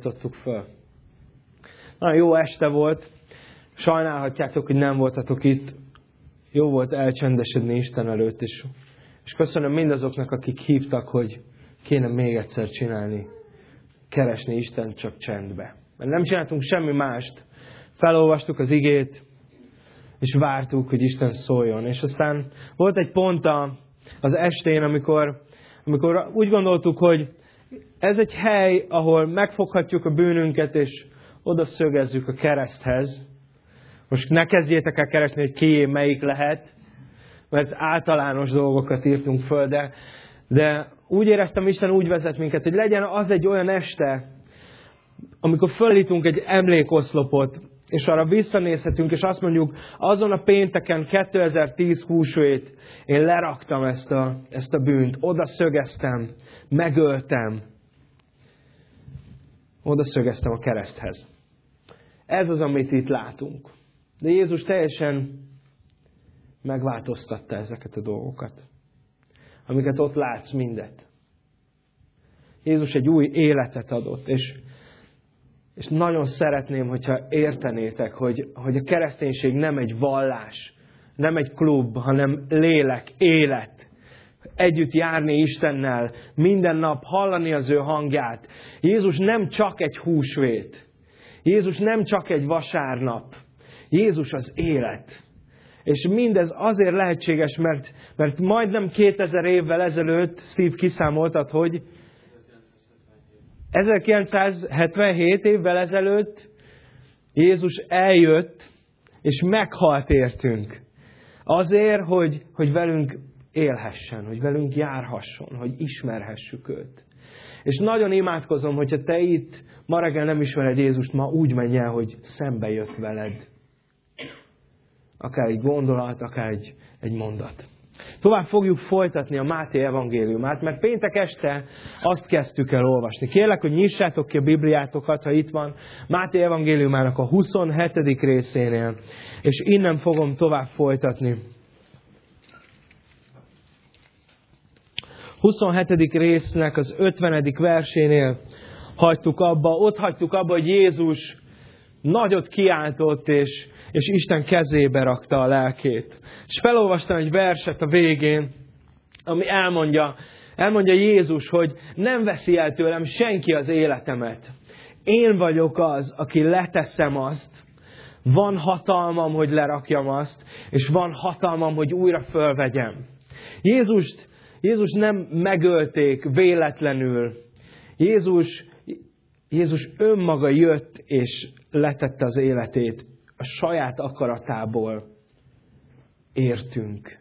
Tudtuk föl. Nagyon jó este volt. Sajnálhatjátok, hogy nem voltatok itt. Jó volt elcsendesedni Isten előtt, és, és köszönöm mindazoknak, akik hívtak, hogy kéne még egyszer csinálni. Keresni Isten csak csendbe. Mert nem csináltunk semmi mást. Felolvastuk az igét, és vártuk, hogy Isten szóljon. És aztán volt egy pont az estén, amikor, amikor úgy gondoltuk, hogy ez egy hely, ahol megfoghatjuk a bűnünket, és oda szögezzük a kereszthez. Most ne kezdjétek el keresni, hogy kié melyik lehet, mert általános dolgokat írtunk föl, de, de úgy éreztem, Isten úgy vezet minket, hogy legyen az egy olyan este, amikor fölítunk egy emlékoszlopot, és arra visszanézhetünk, és azt mondjuk, azon a pénteken 2010 húsvét én leraktam ezt a, ezt a bűnt, oda szögeztem, megöltem, oda szögeztem a kereszthez. Ez az, amit itt látunk. De Jézus teljesen megváltoztatta ezeket a dolgokat. Amiket ott látsz mindet. Jézus egy új életet adott, és, és nagyon szeretném, hogyha értenétek, hogy, hogy a kereszténység nem egy vallás, nem egy klub, hanem lélek, élet. Együtt járni Istennel, minden nap hallani az ő hangját. Jézus nem csak egy húsvét. Jézus nem csak egy vasárnap. Jézus az élet. És mindez azért lehetséges, mert, mert majdnem 2000 évvel ezelőtt Steve kiszámoltat, hogy 1977 évvel ezelőtt Jézus eljött, és meghalt értünk. Azért, hogy, hogy velünk élhessen, hogy velünk járhasson, hogy ismerhessük őt. És nagyon imádkozom, hogyha te itt ma reggel nem ismered Jézust, ma úgy menj el, hogy szembe jött veled. Akár egy gondolat, akár egy, egy mondat. Tovább fogjuk folytatni a Máté evangéliumát, mert péntek este azt kezdtük el olvasni. Kérlek, hogy nyissátok ki a Bibliátokat, ha itt van, Máté evangéliumának a 27. részénél, és innen fogom tovább folytatni. 27. résznek az 50. versénél hagytuk abba, ott hagytuk abba, hogy Jézus nagyot kiáltott, és, és Isten kezébe rakta a lelkét. És felolvastam egy verset a végén, ami elmondja, elmondja Jézus, hogy nem veszi el tőlem senki az életemet. Én vagyok az, aki leteszem azt, van hatalmam, hogy lerakjam azt, és van hatalmam, hogy újra fölvegyem. Jézust, Jézus nem megölték véletlenül. Jézus, Jézus önmaga jött és letette az életét a saját akaratából értünk.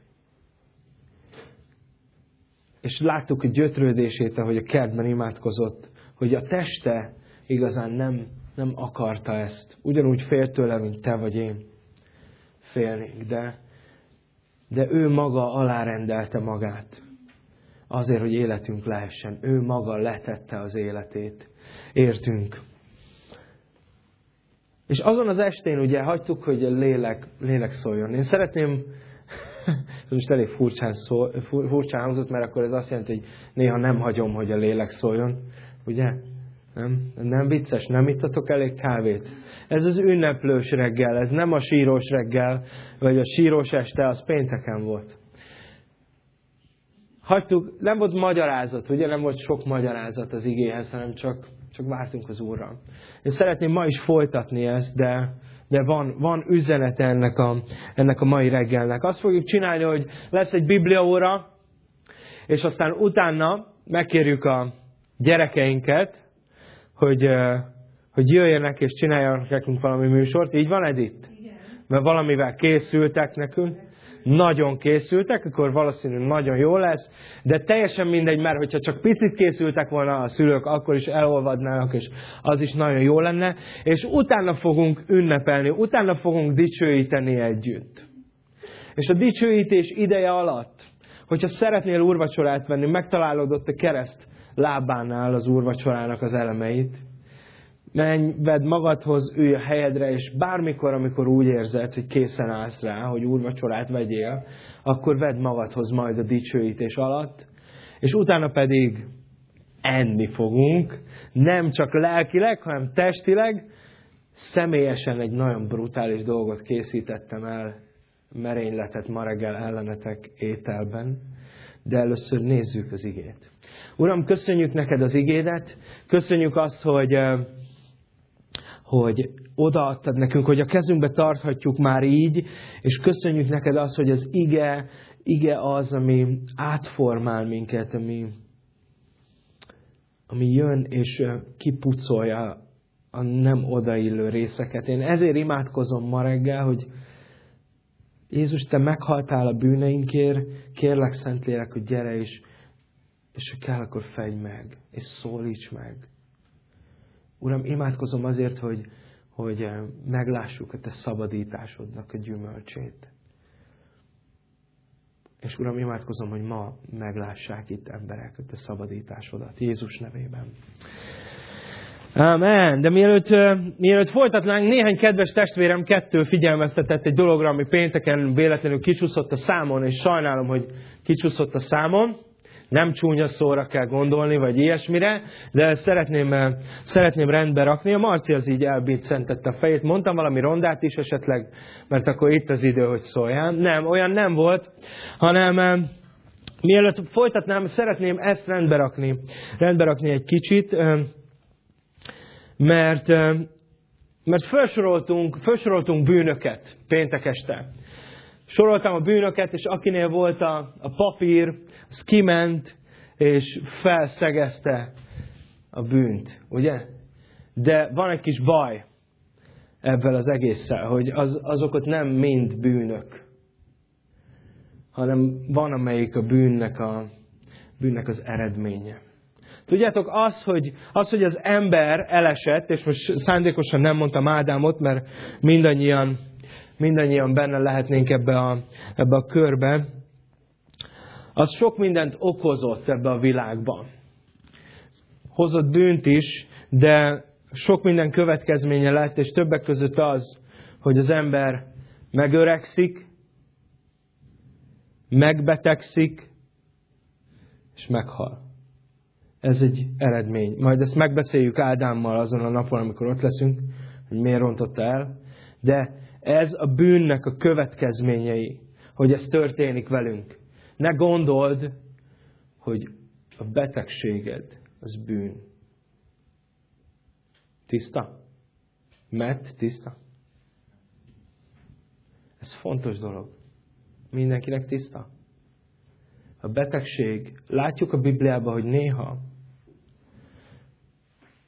És láttuk a gyötrődését, ahogy a kertben imádkozott, hogy a teste igazán nem, nem akarta ezt. Ugyanúgy fél tőle, mint te vagy én félnénk, de, de ő maga alárendelte magát. Azért, hogy életünk lehessen. Ő maga letette az életét. Értünk. És azon az estén ugye hagytuk, hogy a lélek, lélek szóljon. Én szeretném, ez most elég furcsán, szól, furcsán hangzott, mert akkor ez azt jelenti, hogy néha nem hagyom, hogy a lélek szóljon. Ugye? Nem? Nem vicces? Nem ittatok elég kávét? Ez az ünneplős reggel, ez nem a sírós reggel, vagy a sírós este, az pénteken volt. Hagytuk, nem volt magyarázat, ugye nem volt sok magyarázat az igéhez, hanem csak csak vártunk az Úrra. Én szeretném ma is folytatni ezt, de, de van, van üzenete ennek a, ennek a mai reggelnek. Azt fogjuk csinálni, hogy lesz egy bibliaóra, és aztán utána megkérjük a gyerekeinket, hogy, hogy jöjjenek és csináljanak nekünk valami műsort. Így van, Edith? Igen. Mert valamivel készültek nekünk nagyon készültek, akkor valószínűleg nagyon jó lesz, de teljesen mindegy, mert hogyha csak picit készültek volna a szülők, akkor is elolvadnának, és az is nagyon jó lenne, és utána fogunk ünnepelni, utána fogunk dicsőíteni együtt. És a dicsőítés ideje alatt, hogyha szeretnél úrvacsorát venni, megtalálod ott a kereszt lábánál az úrvacsorának az elemeit, menj, vedd magadhoz, ülj a helyedre, és bármikor, amikor úgy érzed, hogy készen állsz rá, hogy úrvacsorát vegyél, akkor vedd magadhoz majd a dicsőítés alatt, és utána pedig enni fogunk, nem csak lelkileg, hanem testileg. Személyesen egy nagyon brutális dolgot készítettem el, merényletet ma reggel ellenetek ételben, de először nézzük az igét. Uram, köszönjük neked az igédet, köszönjük azt, hogy, hogy odaadtad nekünk, hogy a kezünkbe tarthatjuk már így, és köszönjük neked azt, hogy az ige, ige az, ami átformál minket, ami, ami jön és kipucolja a nem odaillő részeket. Én ezért imádkozom ma reggel, hogy Jézus, Te meghaltál a bűneinkért, kérlek Szentlélek, hogy gyere és, és ha kell, akkor fegy meg, és szólíts meg. Uram, imádkozom azért, hogy, hogy meglássuk a Te szabadításodnak a gyümölcsét. És Uram, imádkozom, hogy ma meglássák itt emberek a Te szabadításodat. Jézus nevében. Amen. De mielőtt, mielőtt folytatnánk, néhány kedves testvérem kettő figyelmeztetett egy dologra, ami pénteken véletlenül kicsúszott a számon, és sajnálom, hogy kicsúszott a számon. Nem csúnya szóra kell gondolni, vagy ilyesmire, de szeretném, szeretném rendbe rakni. A Marci az így elbiccentette a fejét. Mondtam valami rondát is esetleg, mert akkor itt az idő, hogy szóljál. Nem, olyan nem volt, hanem mielőtt folytatnám, szeretném ezt rendbe rakni. Rendbe rakni egy kicsit mert, mert felsoroltunk, felsoroltunk bűnöket péntek este. Soroltam a bűnöket, és akinél volt a, a papír, az kiment, és felszegezte a bűnt, ugye? De van egy kis baj ebben az egésszel, hogy az, azokat nem mind bűnök, hanem van, amelyik a bűnnek, a, bűnnek az eredménye. Tudjátok, az hogy, az, hogy az ember elesett, és most szándékosan nem mondtam Ádámot, mert mindannyian, mindannyian benne lehetnénk ebbe a, ebbe a körbe, az sok mindent okozott ebbe a világban. Hozott bűnt is, de sok minden következménye lett, és többek között az, hogy az ember megöregszik, megbetegszik, és meghal. Ez egy eredmény. Majd ezt megbeszéljük Ádámmal azon a napon, amikor ott leszünk, hogy miért rontotta el. De ez a bűnnek a következményei, hogy ez történik velünk. Ne gondold, hogy a betegséged az bűn. Tiszta? Mert tiszta? Ez fontos dolog. Mindenkinek tiszta? A betegség, látjuk a Bibliában, hogy néha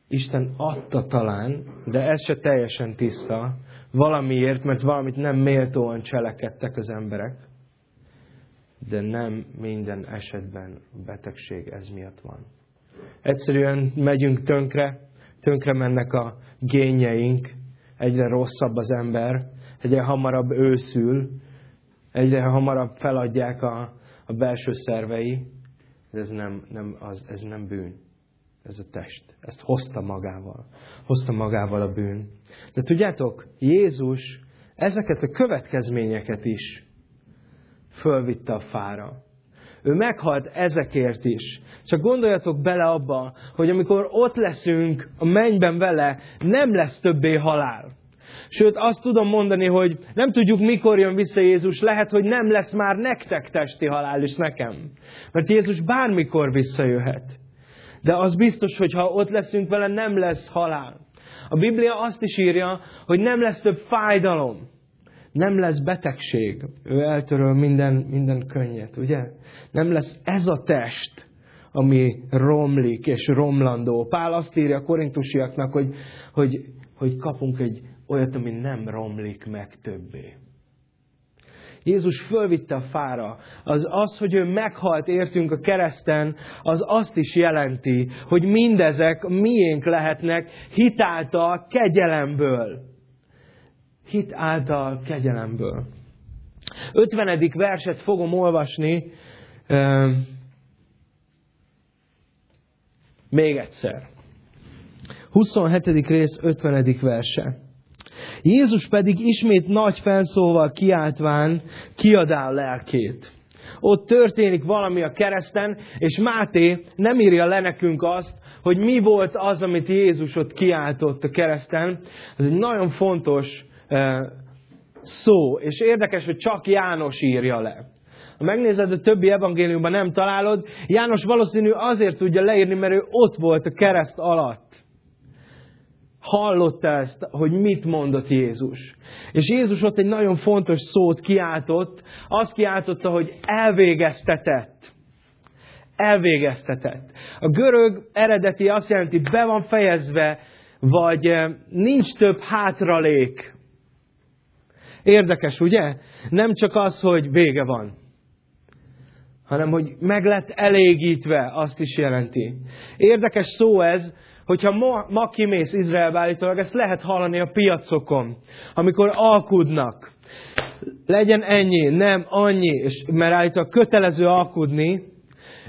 Isten adta talán, de ez se teljesen tiszta, valamiért, mert valamit nem méltóan cselekedtek az emberek, de nem minden esetben betegség ez miatt van. Egyszerűen megyünk tönkre, tönkre mennek a gényeink, egyre rosszabb az ember, egyre hamarabb őszül, egyre hamarabb feladják a, a belső szervei, de ez nem, nem, az, ez nem bűn ez a test. Ezt hozta magával. Hozta magával a bűn. De tudjátok, Jézus ezeket a következményeket is fölvitte a fára. Ő meghalt ezekért is. Csak gondoljatok bele abba, hogy amikor ott leszünk a mennyben vele, nem lesz többé halál. Sőt, azt tudom mondani, hogy nem tudjuk, mikor jön vissza Jézus. Lehet, hogy nem lesz már nektek testi halál, és nekem. Mert Jézus bármikor visszajöhet. De az biztos, hogy ha ott leszünk vele, nem lesz halál. A Biblia azt is írja, hogy nem lesz több fájdalom. Nem lesz betegség. Ő eltöröl minden, minden könnyet, ugye? Nem lesz ez a test, ami romlik és romlandó. Pál azt írja a korintusiaknak, hogy, hogy, hogy kapunk egy olyat, ami nem romlik meg többé. Jézus fölvitte a fára. Az az, hogy ő meghalt értünk a kereszten, az azt is jelenti, hogy mindezek miénk lehetnek hitáltal kegyelemből. Hit által kegyelemből. 50. verset fogom olvasni még egyszer. 27. rész 50. verse. Jézus pedig ismét nagy felszóval kiáltván kiadá a lelkét. Ott történik valami a kereszten, és Máté nem írja le nekünk azt, hogy mi volt az, amit Jézus ott kiáltott a kereszten. Ez egy nagyon fontos szó, és érdekes, hogy csak János írja le. Ha megnézed a többi evangéliumban nem találod, János valószínű azért tudja leírni, mert ő ott volt a kereszt alatt. Hallotta ezt, hogy mit mondott Jézus. És Jézus ott egy nagyon fontos szót kiáltott, azt kiáltotta, hogy elvégeztetett. Elvégeztetett. A görög eredeti azt jelenti, be van fejezve, vagy nincs több hátralék. Érdekes, ugye? Nem csak az, hogy vége van, hanem hogy meg lett elégítve, azt is jelenti. Érdekes szó ez, hogyha ma, ma kimész Izraelbe állítólag, ezt lehet hallani a piacokon, amikor alkudnak. Legyen ennyi, nem annyi, és, mert állítólag kötelező alkudni,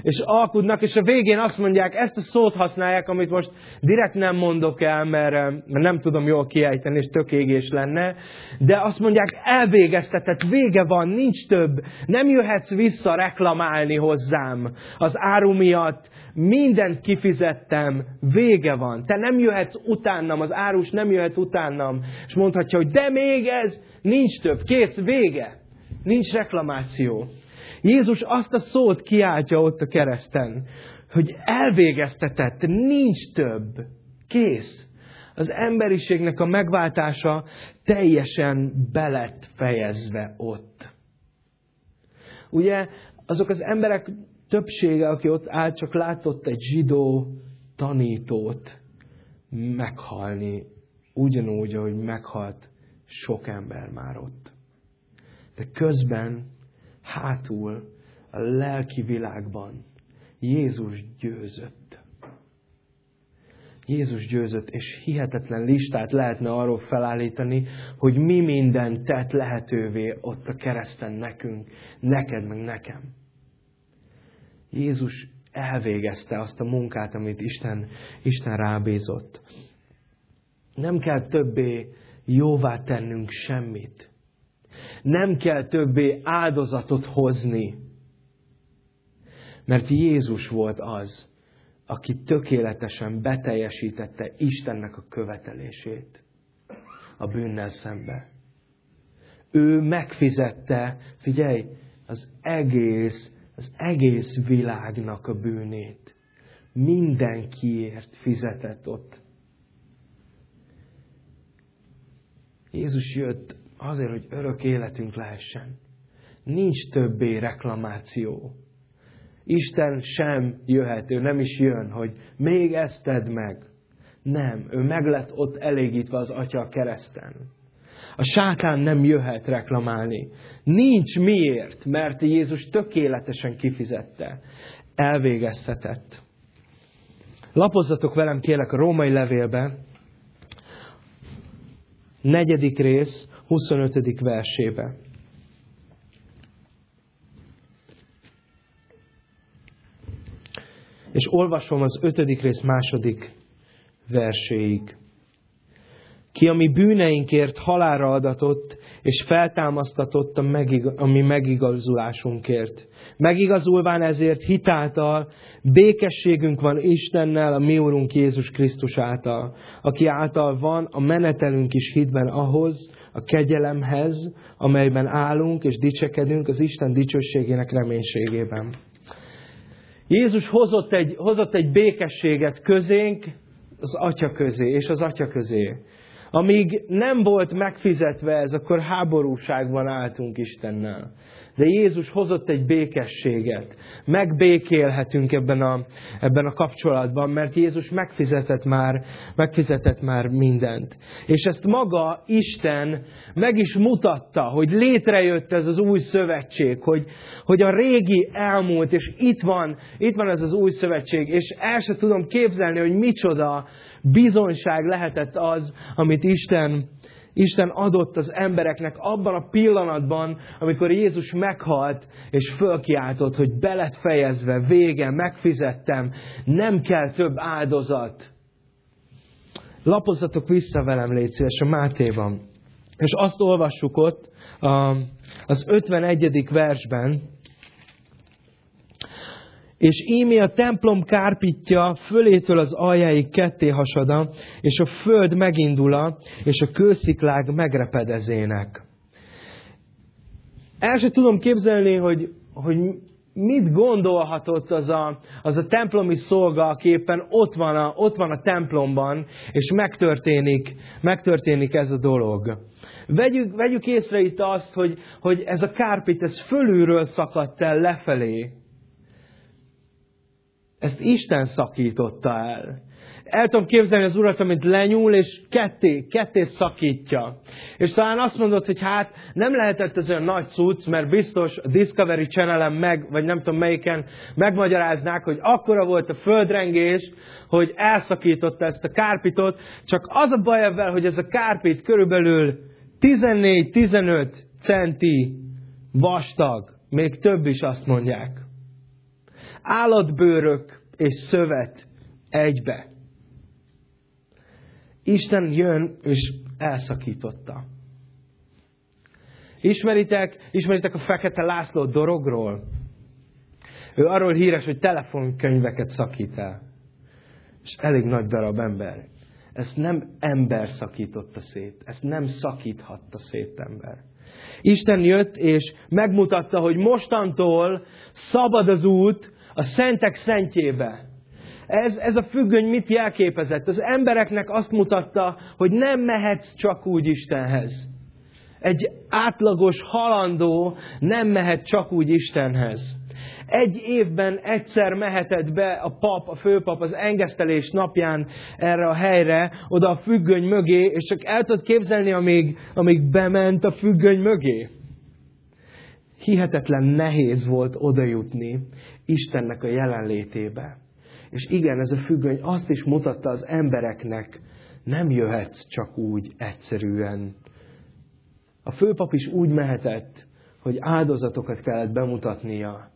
és alkudnak, és a végén azt mondják, ezt a szót használják, amit most direkt nem mondok el, mert, mert nem tudom jól kiejteni, és tök égés lenne, de azt mondják, elvégeztetett, vége van, nincs több, nem jöhetsz vissza reklamálni hozzám az áru miatt, mindent kifizettem, vége van. Te nem jöhetsz utánam, az árus nem jöhet utánam, és mondhatja, hogy de még ez, nincs több, kész, vége. Nincs reklamáció. Jézus azt a szót kiáltja ott a kereszten, hogy elvégeztetett, nincs több, kész. Az emberiségnek a megváltása teljesen belett fejezve ott. Ugye azok az emberek többsége, aki ott állt, csak látott egy zsidó tanítót meghalni, ugyanúgy, ahogy meghalt sok ember már ott. De közben, hátul, a lelki világban Jézus győzött. Jézus győzött, és hihetetlen listát lehetne arról felállítani, hogy mi minden tett lehetővé ott a kereszten nekünk, neked meg nekem. Jézus elvégezte azt a munkát, amit Isten, Isten rábízott. Nem kell többé jóvá tennünk semmit. Nem kell többé áldozatot hozni. Mert Jézus volt az, aki tökéletesen beteljesítette Istennek a követelését a bűnnel szembe. Ő megfizette, figyelj, az egész az egész világnak a bűnét. Mindenkiért fizetett ott. Jézus jött azért, hogy örök életünk lehessen. Nincs többé reklamáció. Isten sem jöhet, ő nem is jön, hogy még ezt tedd meg. Nem, ő meg lett ott elégítve az Atya a kereszten. A sátán nem jöhet reklamálni. Nincs miért, mert Jézus tökéletesen kifizette. Elvégeztetett. Lapozzatok velem kérlek a római levélben, negyedik rész, 25. versébe. És olvasom az ötödik rész második verséig ki a mi bűneinkért halára adatott, és feltámasztatott a, megig- a mi megigazulásunkért. Megigazulván ezért hitáltal békességünk van Istennel, a mi Úrunk Jézus Krisztus által, aki által van a menetelünk is hitben ahhoz, a kegyelemhez, amelyben állunk és dicsekedünk az Isten dicsőségének reménységében. Jézus hozott egy, hozott egy békességet közénk, az Atya közé, és az Atya közé. Amíg nem volt megfizetve ez, akkor háborúságban álltunk Istennel. De Jézus hozott egy békességet. Megbékélhetünk ebben a, ebben a kapcsolatban, mert Jézus megfizetett már, megfizetett már mindent. És ezt maga Isten meg is mutatta, hogy létrejött ez az új szövetség, hogy, hogy a régi elmúlt, és itt van, itt van ez az új szövetség, és el sem tudom képzelni, hogy micsoda bizonyság lehetett az, amit Isten, Isten adott az embereknek abban a pillanatban, amikor Jézus meghalt, és fölkiáltott, hogy be lett fejezve, vége, megfizettem, nem kell több áldozat. Lapozzatok vissza velem, légy szíves, a Mátéban. És azt olvassuk ott az 51. versben, És ímé a templom kárpitja fölétől az aljáig ketté hasada, és a föld megindula, és a kősziklág megrepedezének. El sem tudom képzelni, hogy, hogy mit gondolhatott az a, az a templomi szolga, aki éppen ott van, a, ott van a templomban, és megtörténik, megtörténik ez a dolog. Vegyük, vegyük észre itt azt, hogy, hogy ez a kárpit, ez fölülről szakadt el lefelé. Ezt Isten szakította el el tudom képzelni az urat, amit lenyúl, és ketté, ketté szakítja. És talán azt mondod, hogy hát nem lehetett ez olyan nagy cucc, mert biztos a Discovery channel meg, vagy nem tudom melyiken, megmagyaráznák, hogy akkora volt a földrengés, hogy elszakította ezt a kárpitot, csak az a baj ebben, hogy ez a kárpit körülbelül 14-15 centi vastag, még több is azt mondják. Állatbőrök és szövet egybe. Isten jön és elszakította. Ismeritek, ismeritek a Fekete László dorogról? Ő arról híres, hogy telefonkönyveket szakít el. És elég nagy darab ember. Ezt nem ember szakította szét. Ezt nem szakíthatta szét ember. Isten jött és megmutatta, hogy mostantól szabad az út a szentek szentjébe. Ez, ez a függöny mit jelképezett? Az embereknek azt mutatta, hogy nem mehetsz csak úgy Istenhez. Egy átlagos halandó nem mehet csak úgy Istenhez. Egy évben egyszer mehetett be a pap, a főpap az engesztelés napján erre a helyre, oda a függöny mögé, és csak el tudod képzelni, amíg, amíg bement a függöny mögé. Hihetetlen nehéz volt odajutni Istennek a jelenlétébe. És igen, ez a függöny azt is mutatta az embereknek, nem jöhetsz csak úgy egyszerűen. A főpap is úgy mehetett, hogy áldozatokat kellett bemutatnia.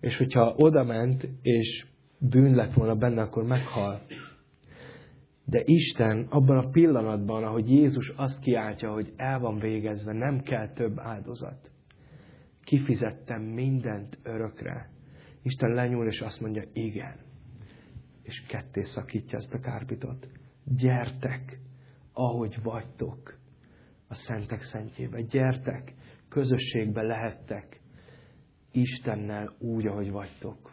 És hogyha oda ment, és bűn lett volna benne, akkor meghal. De Isten abban a pillanatban, ahogy Jézus azt kiáltja, hogy el van végezve, nem kell több áldozat. Kifizettem mindent örökre. Isten lenyúl, és azt mondja, igen. És ketté szakítja ezt a kárpitot. Gyertek, ahogy vagytok a szentek szentjébe. Gyertek, közösségbe lehettek Istennel úgy, ahogy vagytok.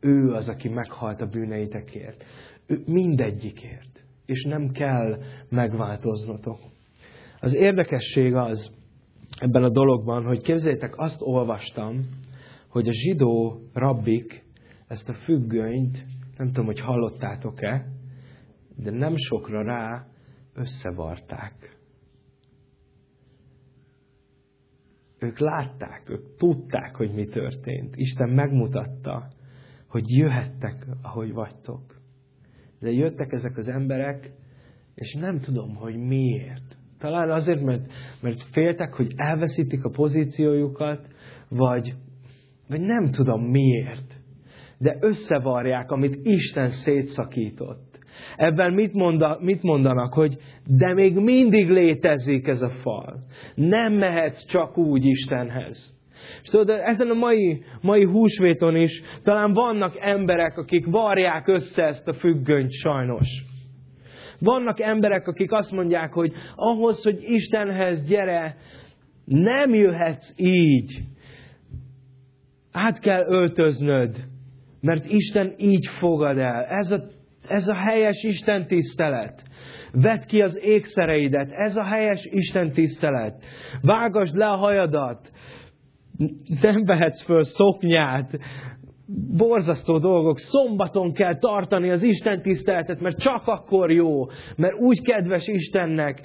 Ő az, aki meghalt a bűneitekért. Ő mindegyikért. És nem kell megváltoznotok. Az érdekesség az ebben a dologban, hogy képzeljétek, azt olvastam, hogy a zsidó rabbik ezt a függönyt, nem tudom, hogy hallottátok-e, de nem sokra rá összevarták. Ők látták, ők tudták, hogy mi történt. Isten megmutatta, hogy jöhettek, ahogy vagytok. De jöttek ezek az emberek, és nem tudom, hogy miért. Talán azért, mert, mert féltek, hogy elveszítik a pozíciójukat, vagy vagy nem tudom miért. De összevarják, amit Isten szétszakított. Ebben mit, monda, mit mondanak, hogy de még mindig létezik ez a fal. Nem mehetsz csak úgy Istenhez. És tudod, ezen a mai, mai húsvéton is talán vannak emberek, akik varják össze ezt a függönyt sajnos. Vannak emberek, akik azt mondják, hogy ahhoz, hogy Istenhez gyere, nem jöhetsz így át kell öltöznöd, mert Isten így fogad el. Ez a, ez a helyes Isten tisztelet. Vedd ki az ékszereidet, ez a helyes Isten tisztelet. Vágasd le a hajadat, nem vehetsz föl szoknyát, borzasztó dolgok. Szombaton kell tartani az Isten tiszteletet, mert csak akkor jó, mert úgy kedves Istennek,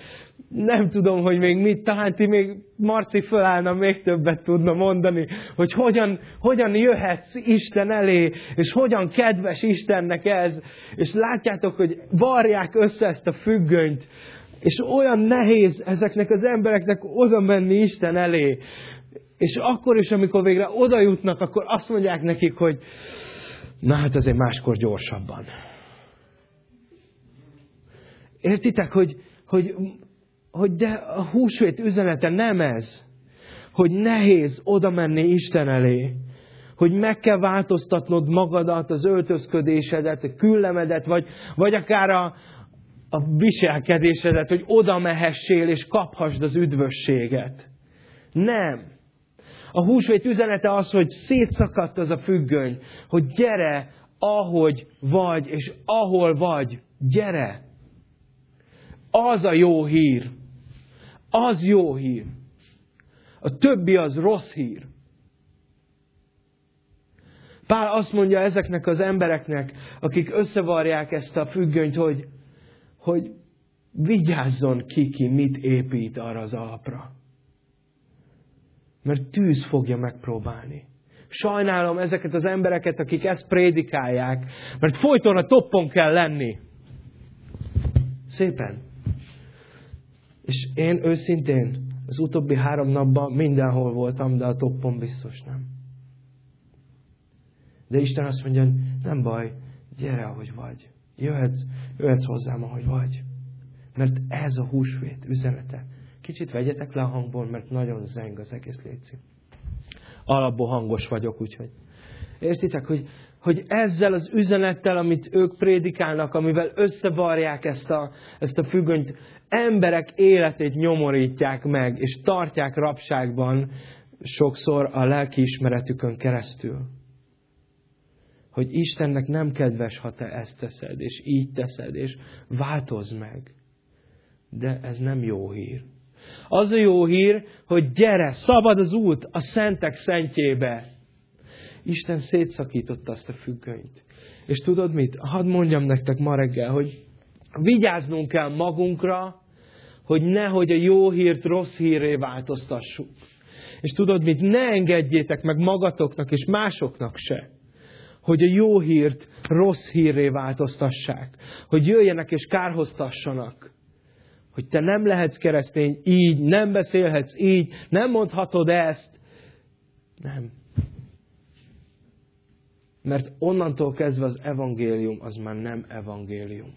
nem tudom, hogy még mit, talán ti még Marci fölállna, még többet tudna mondani, hogy hogyan, hogyan jöhetsz Isten elé, és hogyan kedves Istennek ez, és látjátok, hogy varják össze ezt a függönyt, és olyan nehéz ezeknek az embereknek oda menni Isten elé. És akkor is, amikor végre oda jutnak, akkor azt mondják nekik, hogy na hát azért máskor gyorsabban. Értitek, hogy, hogy hogy de a húsvét üzenete nem ez, hogy nehéz oda menni Isten elé, hogy meg kell változtatnod magadat, az öltözködésedet, a küllemedet, vagy, vagy akár a, a viselkedésedet, hogy oda mehessél és kaphasd az üdvösséget. Nem. A húsvét üzenete az, hogy szétszakadt az a függöny, hogy gyere, ahogy vagy, és ahol vagy, gyere. Az a jó hír. Az jó hír. A többi az rossz hír. Pál azt mondja ezeknek az embereknek, akik összevarják ezt a függönyt, hogy, hogy vigyázzon ki ki, mit épít arra az alapra. Mert tűz fogja megpróbálni. Sajnálom ezeket az embereket, akik ezt prédikálják, mert folyton a toppon kell lenni. Szépen. És én őszintén az utóbbi három napban mindenhol voltam, de a toppon biztos nem. De Isten azt mondja, nem baj, gyere, ahogy vagy. Jöhetsz, jöhetsz hozzám, ahogy vagy. Mert ez a húsvét üzenete. Kicsit vegyetek le a hangból, mert nagyon zeng az egész létszik. Alapból hangos vagyok, úgyhogy. Értitek, hogy, hogy ezzel az üzenettel, amit ők prédikálnak, amivel összevarják ezt a, ezt a függönyt, emberek életét nyomorítják meg, és tartják rabságban sokszor a lelkiismeretükön keresztül. Hogy Istennek nem kedves, ha te ezt teszed, és így teszed, és változz meg. De ez nem jó hír. Az a jó hír, hogy gyere, szabad az út a szentek szentjébe. Isten szétszakította azt a függönyt. És tudod mit? Hadd mondjam nektek ma reggel, hogy vigyáznunk kell magunkra, hogy nehogy a jó hírt rossz hírré változtassuk. És tudod mit? Ne engedjétek meg magatoknak és másoknak se, hogy a jó hírt rossz hírré változtassák. Hogy jöjjenek és kárhoztassanak. Hogy te nem lehetsz keresztény így, nem beszélhetsz így, nem mondhatod ezt. Nem. Mert onnantól kezdve az evangélium az már nem evangélium.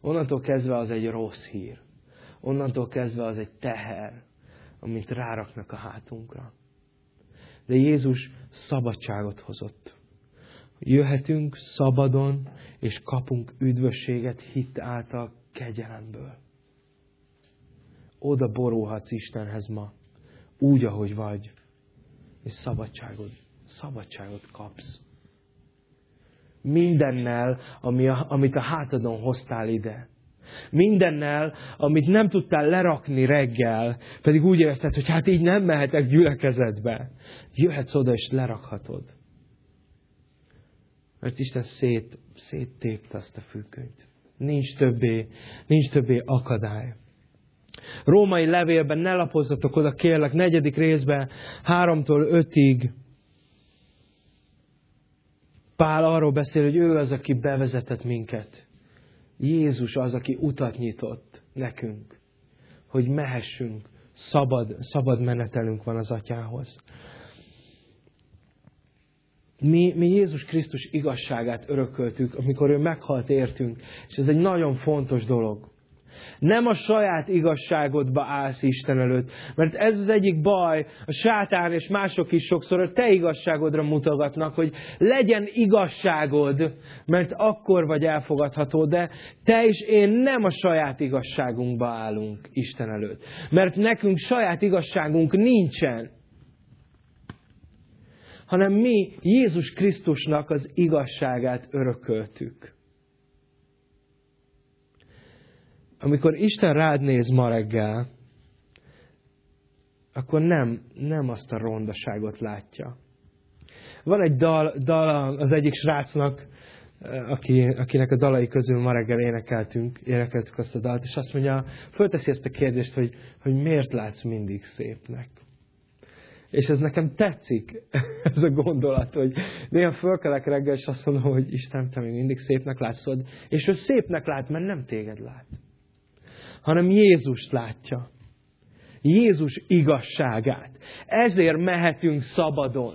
Onnantól kezdve az egy rossz hír. Onnantól kezdve az egy teher, amit ráraknak a hátunkra. De Jézus szabadságot hozott. Jöhetünk szabadon, és kapunk üdvösséget hit által kegyelemből. Oda borulhatsz Istenhez ma, úgy, ahogy vagy, és szabadságot, szabadságot kapsz mindennel, ami a, amit a hátadon hoztál ide. Mindennel, amit nem tudtál lerakni reggel, pedig úgy érezted, hogy hát így nem mehetek gyülekezetbe. Jöhetsz oda, és lerakhatod. Mert Isten szét, széttépte azt a függönyt. Nincs többé, nincs többé akadály. Római levélben ne lapozzatok oda, kérlek, negyedik részben, háromtól ötig, Pál arról beszél, hogy ő az, aki bevezetett minket. Jézus az, aki utat nyitott nekünk, hogy mehessünk, szabad, szabad menetelünk van az atyához. Mi, mi Jézus Krisztus igazságát örököltük, amikor ő meghalt értünk, és ez egy nagyon fontos dolog. Nem a saját igazságodba állsz Isten előtt. Mert ez az egyik baj, a sátán és mások is sokszor a te igazságodra mutogatnak, hogy legyen igazságod, mert akkor vagy elfogadható, de te és én nem a saját igazságunkba állunk Isten előtt. Mert nekünk saját igazságunk nincsen hanem mi Jézus Krisztusnak az igazságát örököltük. amikor Isten rád néz ma reggel, akkor nem, nem azt a rondaságot látja. Van egy dal, dal az egyik srácnak, aki, akinek a dalai közül ma reggel énekeltünk, énekeltük azt a dalt, és azt mondja, fölteszi ezt a kérdést, hogy, hogy miért látsz mindig szépnek. És ez nekem tetszik, ez a gondolat, hogy néha fölkelek reggel, és azt mondom, hogy Isten, te még mindig szépnek látszod, és ő szépnek lát, mert nem téged lát hanem Jézust látja. Jézus igazságát. Ezért mehetünk szabadon.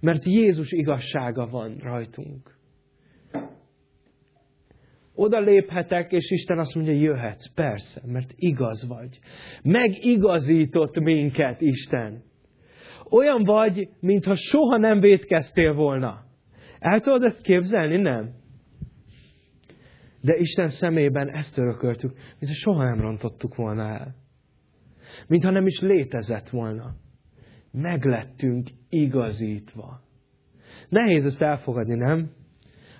Mert Jézus igazsága van rajtunk. Oda léphetek, és Isten azt mondja, jöhetsz, persze, mert igaz vagy. Megigazított minket Isten. Olyan vagy, mintha soha nem vétkeztél volna. El tudod ezt képzelni? Nem. De Isten szemében ezt örököltük, mintha soha nem rontottuk volna el. Mintha nem is létezett volna. Meglettünk igazítva. Nehéz ezt elfogadni, nem?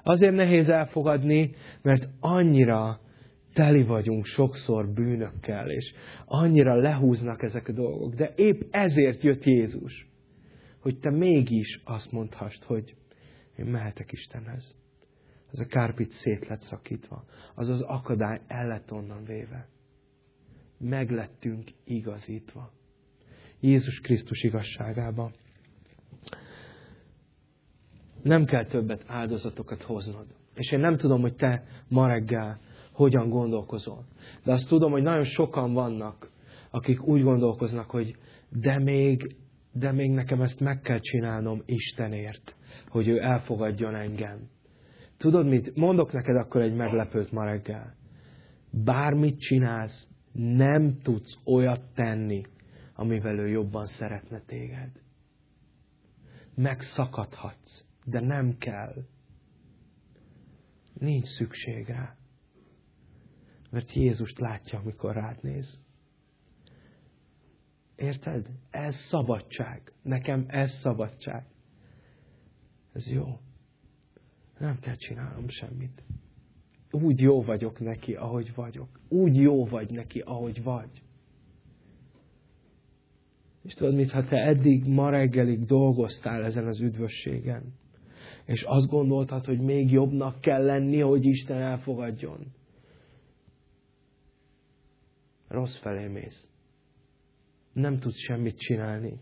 Azért nehéz elfogadni, mert annyira teli vagyunk sokszor bűnökkel, és annyira lehúznak ezek a dolgok. De épp ezért jött Jézus, hogy te mégis azt mondhast, hogy én mehetek Istenhez. Ez a kárpit szét lett szakítva. Az az akadály el lett onnan véve. Meglettünk igazítva. Jézus Krisztus igazságába. Nem kell többet áldozatokat hoznod. És én nem tudom, hogy te ma reggel hogyan gondolkozol. De azt tudom, hogy nagyon sokan vannak, akik úgy gondolkoznak, hogy de még, de még nekem ezt meg kell csinálnom Istenért, hogy ő elfogadjon engem. Tudod mit? Mondok neked akkor egy meglepőt ma reggel. Bármit csinálsz, nem tudsz olyat tenni, amivel ő jobban szeretne téged. Megszakadhatsz, de nem kell. Nincs szükség rá. Mert Jézust látja, amikor rád néz. Érted? Ez szabadság. Nekem ez szabadság. Ez jó. Nem kell csinálnom semmit. Úgy jó vagyok neki, ahogy vagyok. Úgy jó vagy neki, ahogy vagy. És tudod mit, ha te eddig ma reggelig dolgoztál ezen az üdvösségen, és azt gondoltad, hogy még jobbnak kell lenni, hogy Isten elfogadjon, rossz felé mész. Nem tudsz semmit csinálni.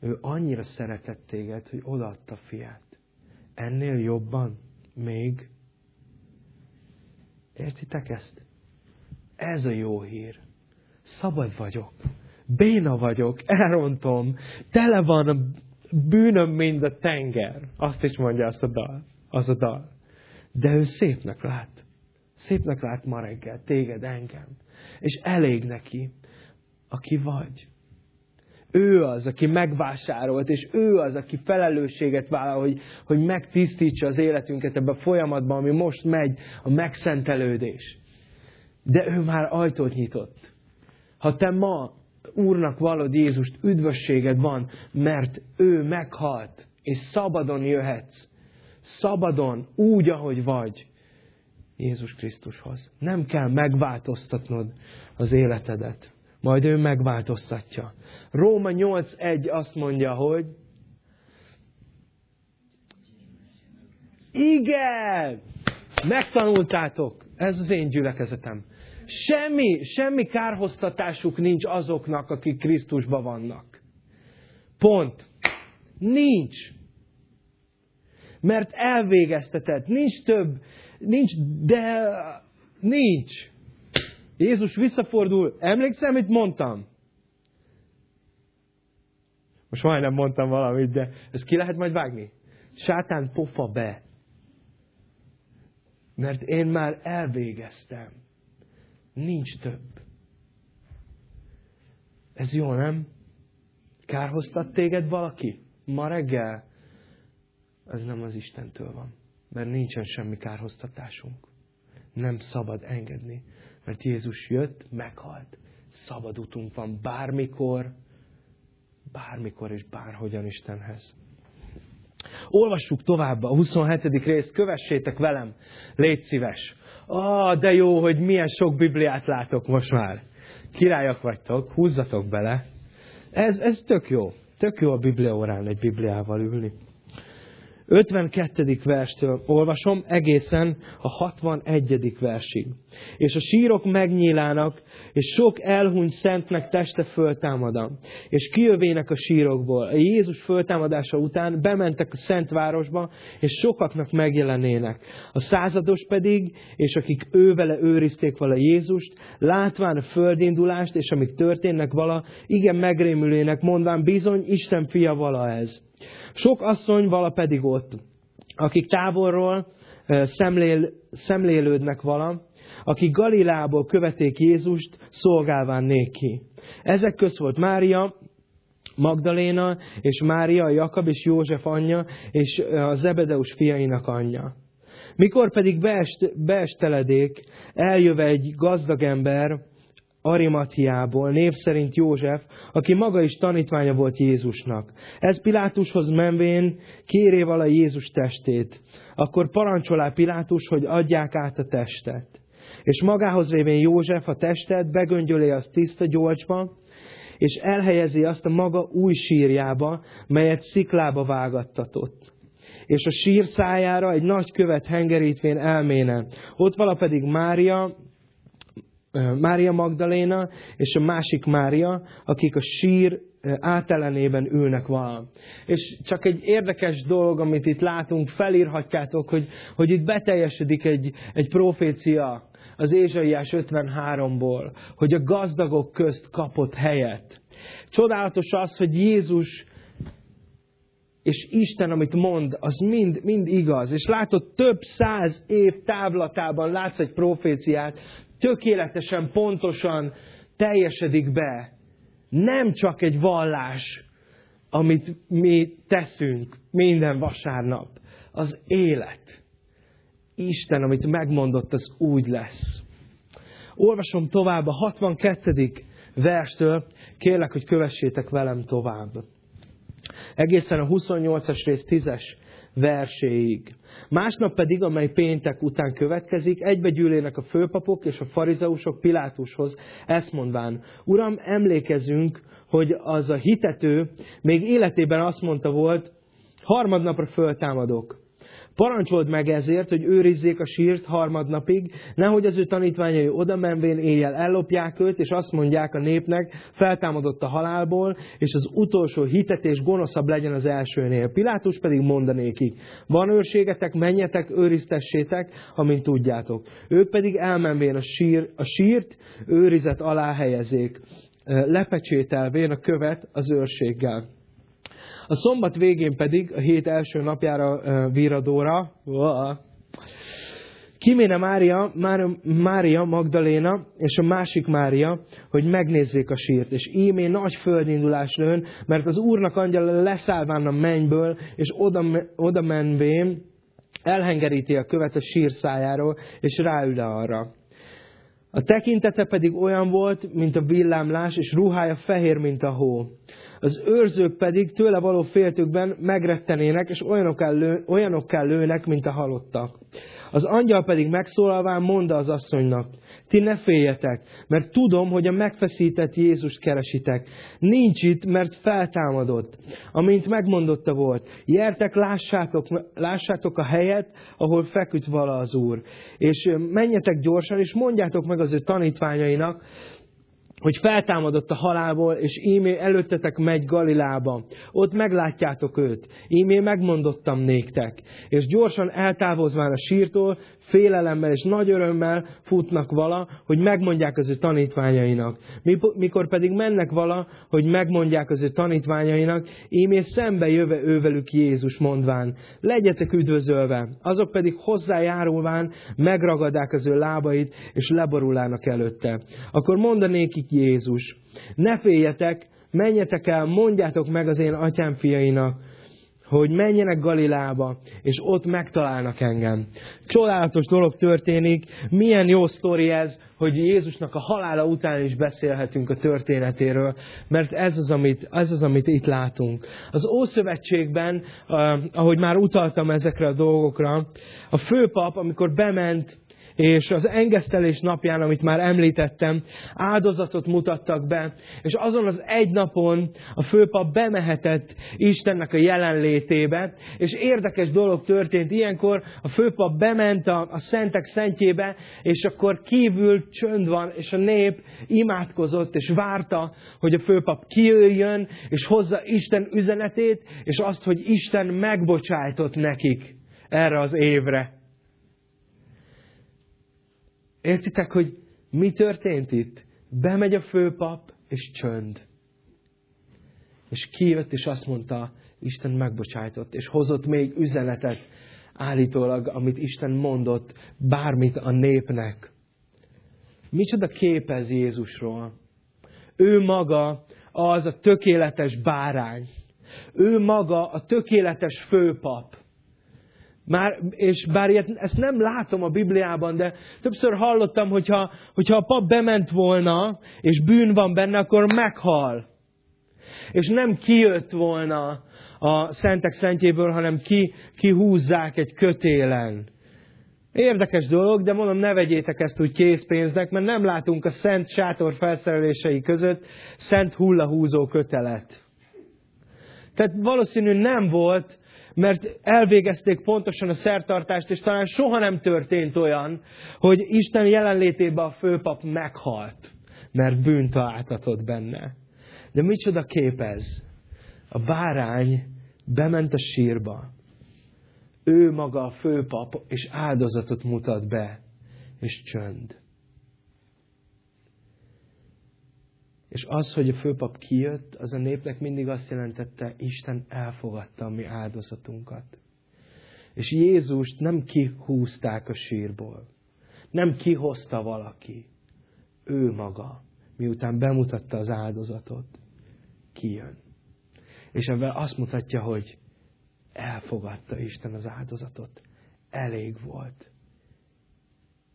Ő annyira szeretett téged, hogy odaadta fiát. Ennél jobban még. Értitek ezt? Ez a jó hír. Szabad vagyok. Béna vagyok, elrontom, tele van a bűnöm, mint a tenger. Azt is mondja azt a dal. Az a dal. De ő szépnek lát. Szépnek lát ma reggel, téged, engem és elég neki, aki vagy. Ő az, aki megvásárolt, és ő az, aki felelősséget vállal, hogy, hogy megtisztítsa az életünket ebbe a folyamatban, ami most megy, a megszentelődés. De ő már ajtót nyitott. Ha te ma Úrnak valod Jézust, üdvösséged van, mert ő meghalt, és szabadon jöhetsz. Szabadon, úgy, ahogy vagy. Jézus Krisztushoz. Nem kell megváltoztatnod az életedet. Majd ő megváltoztatja. Róma 8.1 azt mondja, hogy igen, megtanultátok, ez az én gyülekezetem. Semmi, semmi kárhoztatásuk nincs azoknak, akik Krisztusban vannak. Pont. Nincs. Mert elvégezteted. Nincs több nincs, de nincs. Jézus visszafordul, emlékszem, mit mondtam? Most majdnem mondtam valamit, de ezt ki lehet majd vágni? Sátán pofa be. Mert én már elvégeztem. Nincs több. Ez jó, nem? Kárhoztat téged valaki? Ma reggel? Ez nem az Istentől van mert nincsen semmi kárhoztatásunk. Nem szabad engedni, mert Jézus jött, meghalt. Szabad utunk van bármikor, bármikor és bárhogyan Istenhez. Olvassuk tovább a 27. részt, kövessétek velem, légy szíves. Ah, de jó, hogy milyen sok Bibliát látok most már. Királyak vagytok, húzzatok bele. Ez, ez tök jó. Tök jó a Biblia órán egy Bibliával ülni. 52. verstől olvasom egészen a 61. versig. És a sírok megnyílának, és sok elhunyt szentnek teste föltámadam. És kijövének a sírokból. A Jézus föltámadása után bementek a szent városba, és sokaknak megjelenének. A százados pedig, és akik ővele őrizték vala Jézust, látván a földindulást, és amik történnek vala, igen megrémülének, mondván bizony Isten fia vala ez. Sok asszony vala pedig ott, akik távolról szemlél, szemlélődnek vala, akik Galilából követték Jézust, szolgálván néki. Ezek köz volt Mária, Magdaléna, és Mária, Jakab és József anyja, és a Zebedeus fiainak anyja. Mikor pedig beest, beesteledék, eljöve egy gazdag ember, Arimatiából, név szerint József, aki maga is tanítványa volt Jézusnak. Ez Pilátushoz menvén kéré vala Jézus testét. Akkor parancsolá Pilátus, hogy adják át a testet. És magához vévén József a testet, begöngyölé azt tiszta gyolcsba, és elhelyezi azt a maga új sírjába, melyet sziklába vágattatott és a sír szájára egy nagy követ hengerítvén elméne. Ott vala pedig Mária, Mária Magdaléna és a másik Mária, akik a sír átellenében ülnek vala. És csak egy érdekes dolog, amit itt látunk, felírhatjátok, hogy, hogy itt beteljesedik egy, egy profécia az Ézsaiás 53-ból, hogy a gazdagok közt kapott helyet. Csodálatos az, hogy Jézus és Isten, amit mond, az mind, mind igaz. És látod, több száz év távlatában látsz egy proféciát, tökéletesen, pontosan teljesedik be. Nem csak egy vallás, amit mi teszünk minden vasárnap. Az élet. Isten, amit megmondott, az úgy lesz. Olvasom tovább a 62. verstől, kérlek, hogy kövessétek velem tovább. Egészen a 28-as rész 10-es verséig. Másnap pedig, amely péntek után következik, egybegyűlének a főpapok és a farizeusok Pilátushoz, ezt mondván, Uram, emlékezünk, hogy az a hitető még életében azt mondta volt, harmadnapra föltámadok. Parancsold meg ezért, hogy őrizzék a sírt harmadnapig, nehogy az ő tanítványai oda menvén éjjel ellopják őt, és azt mondják a népnek, feltámadott a halálból, és az utolsó hitet és gonoszabb legyen az elsőnél. Pilátus pedig mondanékik, van őrségetek, menjetek, őriztessétek, amint tudjátok. Ők pedig elmenvén a, sír, a sírt őrizet alá helyezék, lepecsételvén a követ az őrséggel. A szombat végén pedig, a hét első napjára víradóra, kiméne Mária, Mária Magdaléna és a másik Mária, hogy megnézzék a sírt. És ímé nagy földindulás lőn, mert az Úrnak angyal leszállván a mennyből, és oda, oda menvén elhengeríti a követ a sír szájáról, és ráül arra. A tekintete pedig olyan volt, mint a villámlás, és ruhája fehér, mint a hó az őrzők pedig tőle való féltükben megrettenének, és olyanokká, lő, lőnek, mint a halottak. Az angyal pedig megszólalván mondta az asszonynak, ti ne féljetek, mert tudom, hogy a megfeszített Jézust keresitek. Nincs itt, mert feltámadott. Amint megmondotta volt, jertek, lássátok, lássátok a helyet, ahol feküdt vala az Úr. És menjetek gyorsan, és mondjátok meg az ő tanítványainak, hogy feltámadott a halálból, és ímé előttetek megy Galilába. Ott meglátjátok őt. Ímé megmondottam néktek. És gyorsan eltávozván a sírtól, félelemmel és nagy örömmel futnak vala, hogy megmondják az ő tanítványainak. Mikor pedig mennek vala, hogy megmondják az ő tanítványainak, ímé szembe jöve ővelük Jézus mondván, legyetek üdvözölve. Azok pedig hozzájárulván megragadák az ő lábait, és leborulának előtte. Akkor mondanékik Jézus, ne féljetek, menjetek el, mondjátok meg az én atyám fiainak, hogy menjenek Galilába, és ott megtalálnak engem. Csodálatos dolog történik, milyen jó sztori ez, hogy Jézusnak a halála után is beszélhetünk a történetéről, mert ez az, amit, ez az, amit itt látunk. Az Ószövetségben, ahogy már utaltam ezekre a dolgokra, a főpap, amikor bement és az engesztelés napján, amit már említettem, áldozatot mutattak be, és azon az egy napon a főpap bemehetett Istennek a jelenlétébe, és érdekes dolog történt. Ilyenkor a főpap bement a, a szentek szentjébe, és akkor kívül csönd van, és a nép imádkozott, és várta, hogy a főpap kijöjjön, és hozza Isten üzenetét, és azt, hogy Isten megbocsájtott nekik erre az évre. Értitek, hogy mi történt itt? Bemegy a főpap, és csönd. És kijött, és azt mondta, Isten megbocsájtott, és hozott még üzenetet, állítólag, amit Isten mondott, bármit a népnek. Micsoda képez Jézusról? Ő maga az a tökéletes bárány. Ő maga a tökéletes főpap. Már, és bár ilyet, ezt nem látom a Bibliában, de többször hallottam, hogyha, hogyha a pap bement volna, és bűn van benne, akkor meghal. És nem kijött volna a szentek szentjéből, hanem ki, kihúzzák egy kötélen. Érdekes dolog, de mondom, ne vegyétek ezt úgy készpénznek, mert nem látunk a szent sátor felszerelései között szent hullahúzó kötelet. Tehát valószínű nem volt, mert elvégezték pontosan a szertartást, és talán soha nem történt olyan, hogy Isten jelenlétében a főpap meghalt, mert bűnt találtatott benne. De micsoda kép ez? A bárány bement a sírba. Ő maga a főpap, és áldozatot mutat be, és csönd. És az, hogy a főpap kijött, az a népnek mindig azt jelentette, Isten elfogadta a mi áldozatunkat. És Jézust nem kihúzták a sírból. Nem kihozta valaki. Ő maga, miután bemutatta az áldozatot, kijön. És ebben azt mutatja, hogy elfogadta Isten az áldozatot. Elég volt.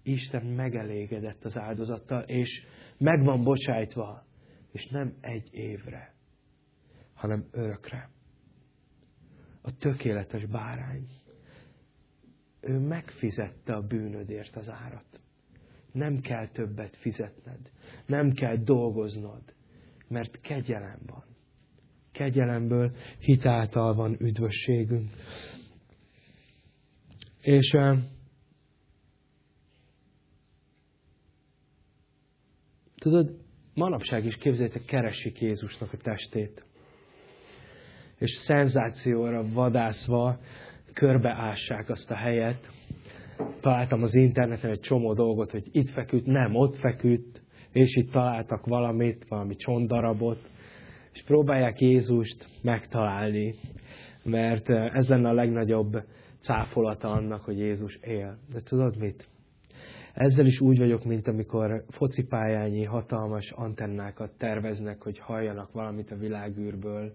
Isten megelégedett az áldozattal, és meg van bocsájtva és nem egy évre, hanem örökre. A tökéletes bárány. Ő megfizette a bűnödért az árat. Nem kell többet fizetned. Nem kell dolgoznod, mert kegyelem van. Kegyelemből hitáltal van üdvösségünk. És tudod, manapság is képzeljétek, keresik Jézusnak a testét. És szenzációra vadászva körbeássák azt a helyet. Találtam az interneten egy csomó dolgot, hogy itt feküdt, nem, ott feküdt, és itt találtak valamit, valami csontdarabot, és próbálják Jézust megtalálni, mert ez lenne a legnagyobb cáfolata annak, hogy Jézus él. De tudod mit? Ezzel is úgy vagyok, mint amikor focipályányi hatalmas antennákat terveznek, hogy halljanak valamit a világűrből,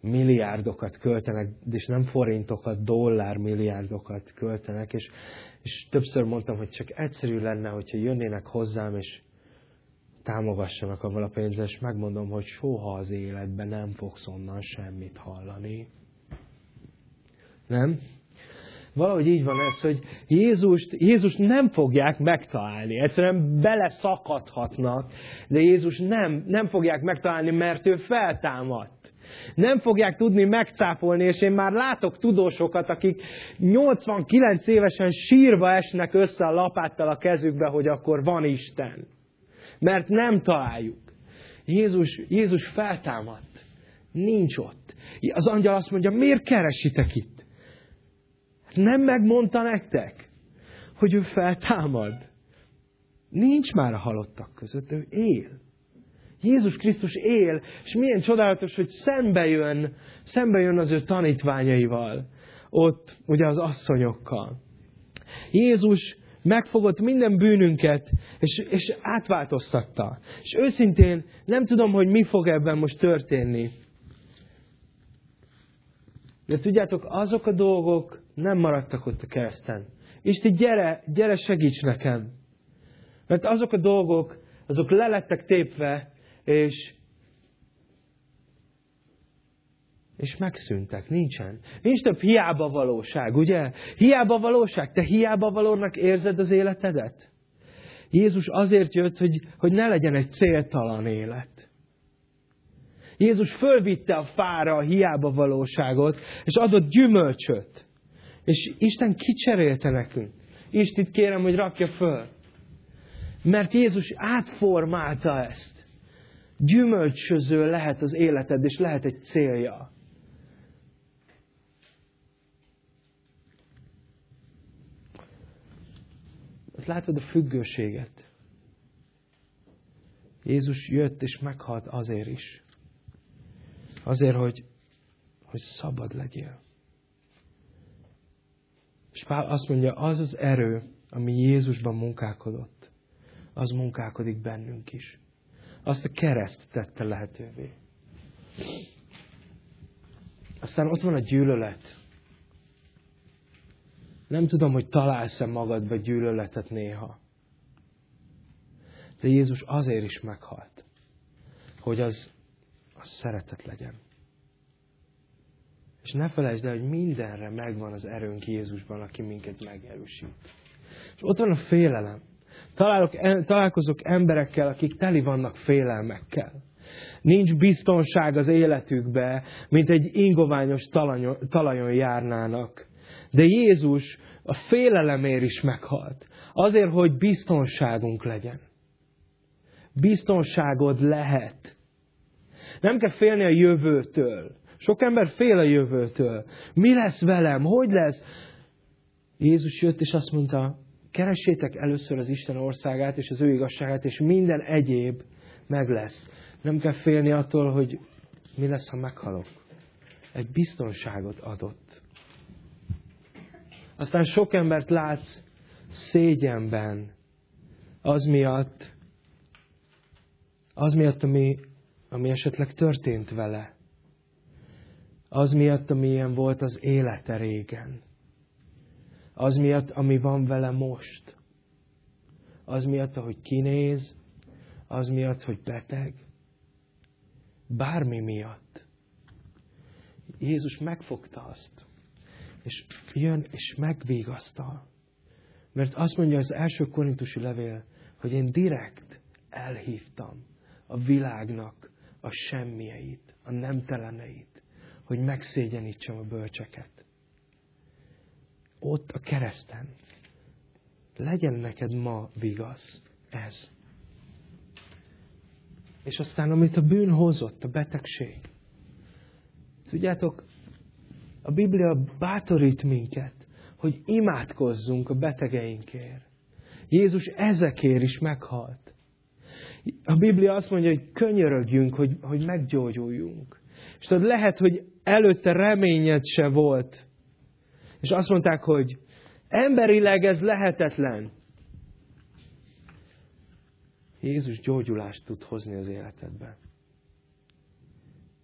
milliárdokat költenek, és nem forintokat, dollár milliárdokat költenek, és, és többször mondtam, hogy csak egyszerű lenne, hogyha jönnének hozzám, és támogassanak avval a pénzzel, és megmondom, hogy soha az életben nem fogsz onnan semmit hallani. Nem? Valahogy így van ez, hogy Jézust, Jézus nem fogják megtalálni. Egyszerűen beleszakadhatnak, de Jézus nem, nem fogják megtalálni, mert ő feltámadt. Nem fogják tudni megcáfolni, és én már látok tudósokat, akik 89 évesen sírva esnek össze a lapáttal a kezükbe, hogy akkor van Isten. Mert nem találjuk. Jézus, Jézus feltámadt. Nincs ott. Az angyal azt mondja, miért keresitek itt? Nem megmondta nektek, hogy ő feltámad. Nincs már a halottak között, ő él. Jézus Krisztus él, és milyen csodálatos, hogy szembe jön, szembe jön az ő tanítványaival, ott ugye az asszonyokkal. Jézus megfogott minden bűnünket, és, és átváltoztatta. És őszintén nem tudom, hogy mi fog ebben most történni. De tudjátok, azok a dolgok nem maradtak ott a kereszten. Isten, gyere, gyere, segíts nekem. Mert azok a dolgok, azok lelettek tépve, és és megszűntek, nincsen. Nincs több hiába valóság, ugye? Hiába valóság, te hiába valónak érzed az életedet? Jézus azért jött, hogy, hogy ne legyen egy céltalan élet. Jézus fölvitte a fára a hiába valóságot, és adott gyümölcsöt. És Isten kicserélte nekünk. Istit kérem, hogy rakja föl. Mert Jézus átformálta ezt. Gyümölcsöző lehet az életed, és lehet egy célja. Látod a függőséget. Jézus jött és meghalt azért is. Azért, hogy, hogy szabad legyél. És Pál azt mondja, az az erő, ami Jézusban munkálkodott, az munkálkodik bennünk is. Azt a kereszt tette lehetővé. Aztán ott van a gyűlölet. Nem tudom, hogy találsz-e magadba gyűlöletet néha. De Jézus azért is meghalt, hogy az, az szeretet legyen. És ne felejtsd el, hogy mindenre megvan az erőnk Jézusban, aki minket megerősít. És ott van a félelem. Találok, találkozok emberekkel, akik teli vannak félelmekkel. Nincs biztonság az életükbe, mint egy ingoványos talajon, talajon járnának. De Jézus a félelemért is meghalt. Azért, hogy biztonságunk legyen. Biztonságod lehet. Nem kell félni a jövőtől. Sok ember fél a jövőtől. Mi lesz velem? Hogy lesz? Jézus jött és azt mondta, keressétek először az Isten országát és az ő igazságát, és minden egyéb meg lesz. Nem kell félni attól, hogy mi lesz, ha meghalok. Egy biztonságot adott. Aztán sok embert látsz szégyenben, az miatt, az miatt, ami, ami esetleg történt vele. Az miatt, amilyen volt az élete régen. Az miatt, ami van vele most. Az miatt, ahogy kinéz, az miatt, hogy beteg. Bármi miatt. Jézus megfogta azt. És jön és megvégasztal. Mert azt mondja az első korintusi levél, hogy én direkt elhívtam a világnak a semmieit, a nemteleneit, hogy megszégyenítsem a bölcseket. Ott a kereszten. Legyen neked ma vigasz ez. És aztán, amit a bűn hozott, a betegség. Tudjátok, a Biblia bátorít minket, hogy imádkozzunk a betegeinkért. Jézus ezekért is meghalt. A Biblia azt mondja, hogy könyörögjünk, hogy, hogy meggyógyuljunk. És tudod, lehet, hogy előtte reményed se volt. És azt mondták, hogy emberileg ez lehetetlen. Jézus gyógyulást tud hozni az életedben.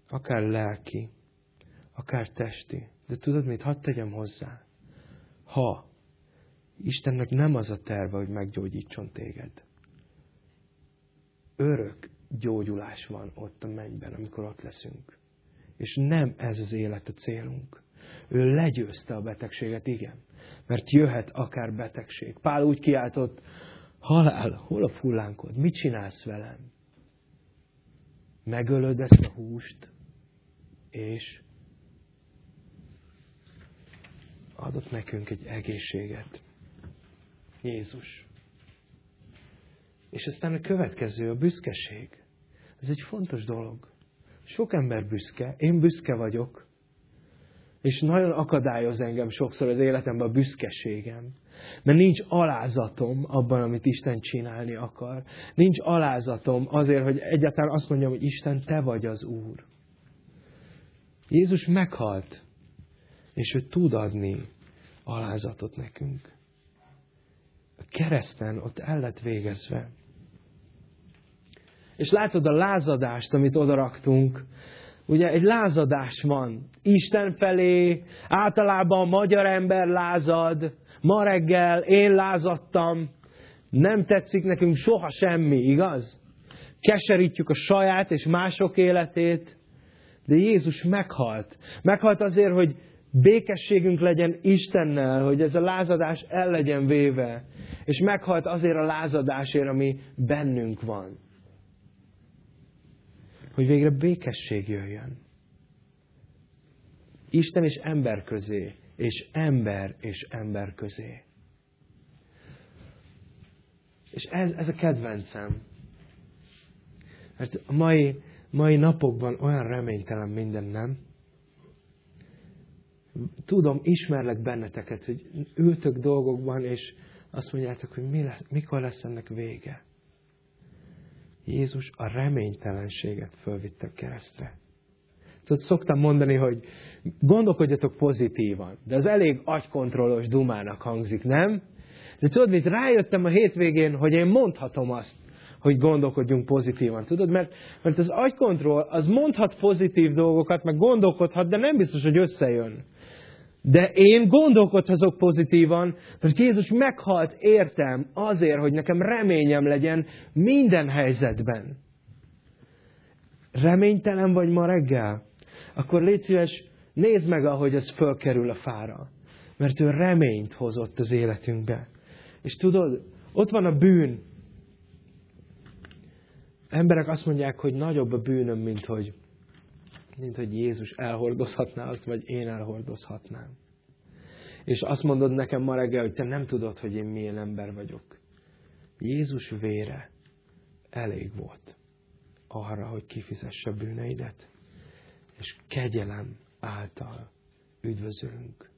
Akár lelki, akár testi. De tudod mit? Hadd tegyem hozzá. Ha Istennek nem az a terve, hogy meggyógyítson téged. Örök gyógyulás van ott a mennyben, amikor ott leszünk. És nem ez az élet a célunk. Ő legyőzte a betegséget, igen. Mert jöhet akár betegség. Pál úgy kiáltott, halál, hol a fullánkod? Mit csinálsz velem? Megölöd ezt a húst, és adott nekünk egy egészséget. Jézus. És aztán a következő, a büszkeség. Ez egy fontos dolog. Sok ember büszke, én büszke vagyok, és nagyon akadályoz engem sokszor az életemben a büszkeségem. Mert nincs alázatom abban, amit Isten csinálni akar. Nincs alázatom azért, hogy egyáltalán azt mondjam, hogy Isten, te vagy az Úr. Jézus meghalt, és ő tud adni alázatot nekünk. A kereszten ott el lett végezve. És látod a lázadást, amit odaraktunk, ugye egy lázadás van. Isten felé, általában a magyar ember lázad, ma reggel én lázadtam, nem tetszik nekünk soha semmi, igaz? Keserítjük a saját és mások életét, de Jézus meghalt. Meghalt azért, hogy békességünk legyen Istennel, hogy ez a lázadás el legyen véve. És meghalt azért a lázadásért, ami bennünk van hogy végre békesség jöjjön. Isten és ember közé, és ember és ember közé. És ez, ez a kedvencem. Mert a mai, mai napokban olyan reménytelen minden, nem? Tudom, ismerlek benneteket, hogy ültök dolgokban, és azt mondjátok, hogy mi lesz, mikor lesz ennek vége. Jézus a reménytelenséget fölvitte keresztre. Tudod, szoktam mondani, hogy gondolkodjatok pozitívan, de az elég agykontrollos dumának hangzik, nem? De tudod mit, rájöttem a hétvégén, hogy én mondhatom azt, hogy gondolkodjunk pozitívan. Tudod, mert, mert az agykontroll az mondhat pozitív dolgokat, meg gondolkodhat, de nem biztos, hogy összejön. De én gondolkodhatok pozitívan, mert Jézus meghalt értem azért, hogy nekem reményem legyen minden helyzetben. Reménytelen vagy ma reggel? Akkor légy szíves, nézd meg, ahogy ez fölkerül a fára. Mert ő reményt hozott az életünkbe. És tudod, ott van a bűn. Emberek azt mondják, hogy nagyobb a bűnöm, mint hogy, mint hogy Jézus elhordozhatná azt, vagy én elhordozhatnám. És azt mondod nekem ma reggel, hogy te nem tudod, hogy én milyen ember vagyok. Jézus vére elég volt arra, hogy kifizesse bűneidet, és kegyelem által üdvözölünk.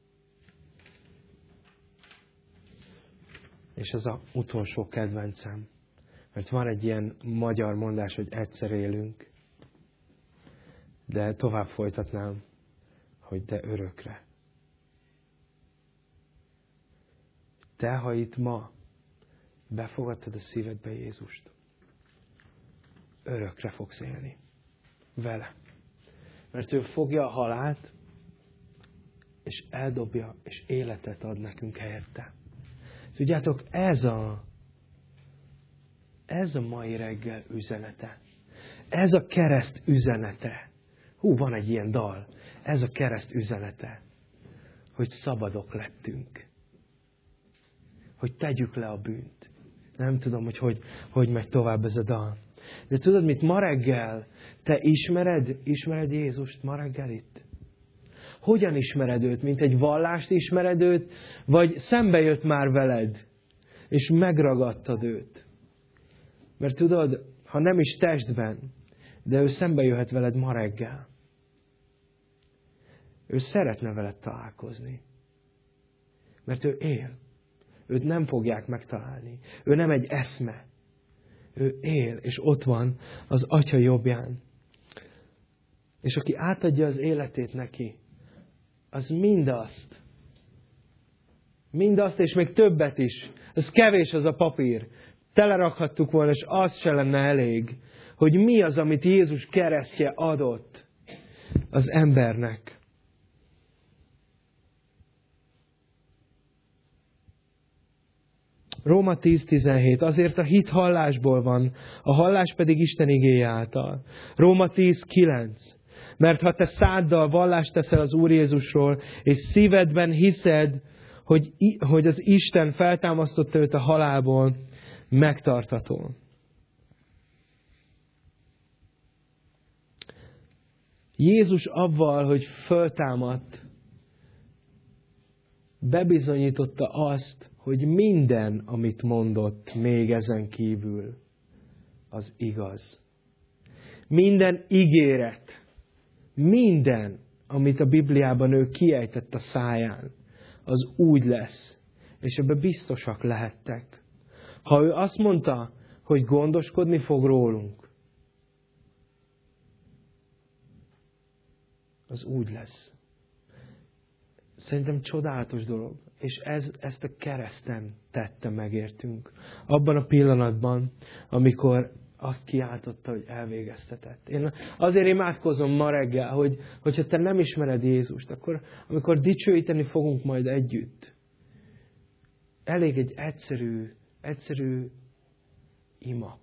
És ez az utolsó kedvencem. Mert van egy ilyen magyar mondás, hogy egyszer élünk, de tovább folytatnám, hogy de örökre. Te, ha itt ma befogadtad a szívedbe Jézust, örökre fogsz élni. Vele. Mert ő fogja a halált, és eldobja, és életet ad nekünk helyette. Tudjátok, ez a, ez a mai reggel üzenete. Ez a kereszt üzenete. Hú, van egy ilyen dal. Ez a kereszt üzenete. Hogy szabadok lettünk. Hogy tegyük le a bűnt. Nem tudom, hogy hogy, hogy megy tovább ez a dal. De tudod mit, ma reggel te ismered, ismered Jézust ma reggel itt? Hogyan ismered őt? Mint egy vallást ismered őt? Vagy szembe jött már veled, és megragadtad őt? Mert tudod, ha nem is testben, de ő szembe jöhet veled ma reggel. Ő szeretne veled találkozni. Mert ő él. Őt nem fogják megtalálni. Ő nem egy eszme. Ő él, és ott van az Atya jobbján. És aki átadja az életét neki, az mindazt, mindazt, és még többet is, ez kevés az a papír, telerakhattuk volna, és az se lenne elég, hogy mi az, amit Jézus keresztje adott az embernek. Róma 10.17. Azért a hit hallásból van, a hallás pedig Isten igéje által. Róma 10.9. Mert ha te száddal vallást teszel az Úr Jézusról, és szívedben hiszed, hogy, hogy az Isten feltámasztotta őt a halálból, megtartató. Jézus avval, hogy föltámadt, bebizonyította azt, hogy minden, amit mondott még ezen kívül, az igaz. Minden ígéret, minden, amit a Bibliában ő kiejtett a száján, az úgy lesz. És ebbe biztosak lehettek. Ha ő azt mondta, hogy gondoskodni fog rólunk, az úgy lesz. Szerintem csodálatos dolog. És ez, ezt a kereszten tette megértünk. Abban a pillanatban, amikor azt kiáltotta, hogy elvégeztetett. Én azért imádkozom ma reggel, hogy, hogyha te nem ismered Jézust, akkor amikor dicsőíteni fogunk majd együtt, elég egy egyszerű, egyszerű ima.